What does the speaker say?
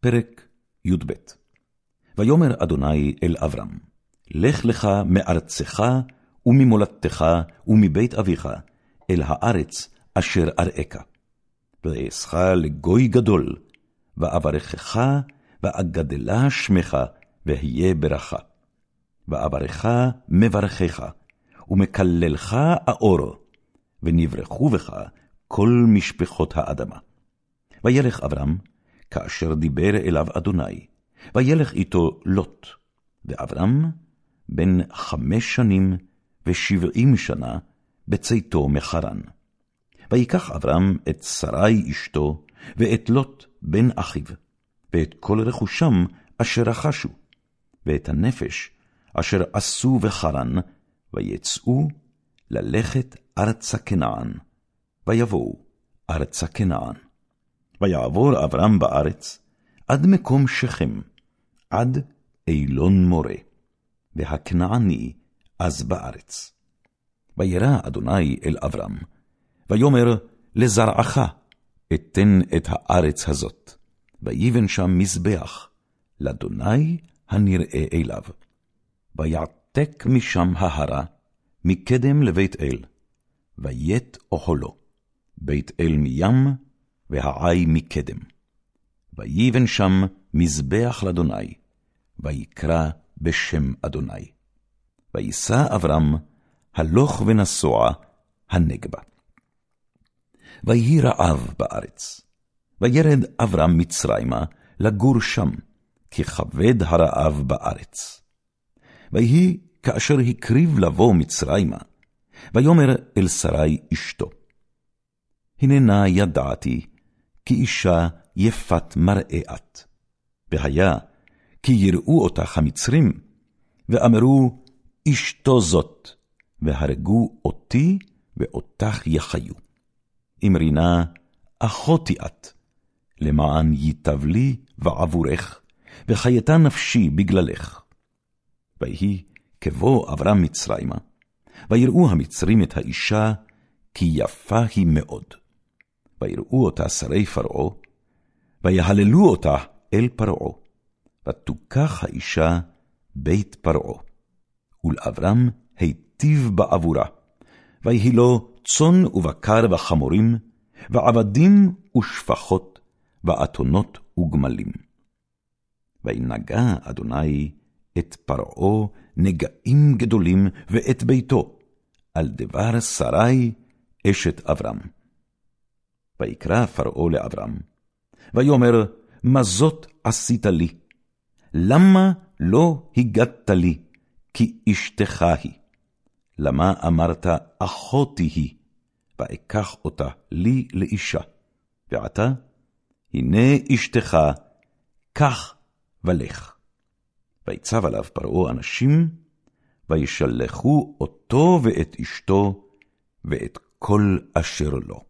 פרק י"ב ויאמר אדוני אל אברהם, לך לך מארצך וממולדתך ומבית אביך אל הארץ אשר אראך. ואעשך לגוי גדול, ואברכך, ואגדלה שמך, והיה ברכה. ואברך מברכך, ומקללך האור, ונברכו בך כל משפחות האדמה. וילך אברהם, כאשר דיבר אליו אדוני, וילך איתו לוט, ואברהם בן חמש שנים ושבעים שנה בצאתו מחרן. ויקח אברהם את שרי אשתו, ואת לוט בן אחיו, ואת כל רכושם אשר רכשו, ואת הנפש אשר עשו בחרן, ויצאו ללכת ארצה כנען, ויבואו ארצה כנען. ויעבור אברהם בארץ, עד מקום שכם, עד אילון מורה, והכנעני אז בארץ. וירא אדוני אל אברהם, ויאמר לזרעך אתן את הארץ הזאת, ויבן שם מזבח, לאדוני הנראה אליו. ויעתק משם ההרה, מקדם לבית אל, ויית אוכלו, בית אל מים, והעי מקדם. ויבן שם מזבח לאדוני, ויקרא בשם אדוני. וישא אברהם הלוך ונסוע הנגבה. ויהי רעב בארץ, וירד אברהם מצרימה לגור שם, כי כבד הרעב בארץ. ויהי כאשר הקריב לבוא מצרימה, ויאמר אל שרי אשתו, הננה ידעתי כי אישה יפת מראה את. והיה, כי יראו אותך המצרים, ואמרו, אשתו זאת, והרגו אותי ואותך יחיו. אמרי נא, אחותי את, למען ייטב לי ועבורך, וחייתה נפשי בגללך. ויהי כבוא אברהם מצרימה, ויראו המצרים את האישה, כי יפה היא מאוד. ויראו אותה שרי פרעה, ויהללו אותה אל פרעה, ותוכח האישה בית פרעה. ולאברהם היטיב בעבורה, ויהי לו צאן ובקר וחמורים, ועבדים ושפחות, ואתונות וגמלים. וינגע אדוני את פרעה נגעים גדולים ואת ביתו, על דבר שרי אשת אברהם. ויקרא פרעה לאברהם, ויאמר, מה זאת עשית לי? למה לא הגדת לי, כי אשתך היא? למה אמרת, אחותי היא, ואקח אותה לי לאישה? ועתה, הנה אשתך, קח ולך. ויצב עליו פרעה אנשים, וישלחו אותו ואת אשתו, ואת כל אשר לו.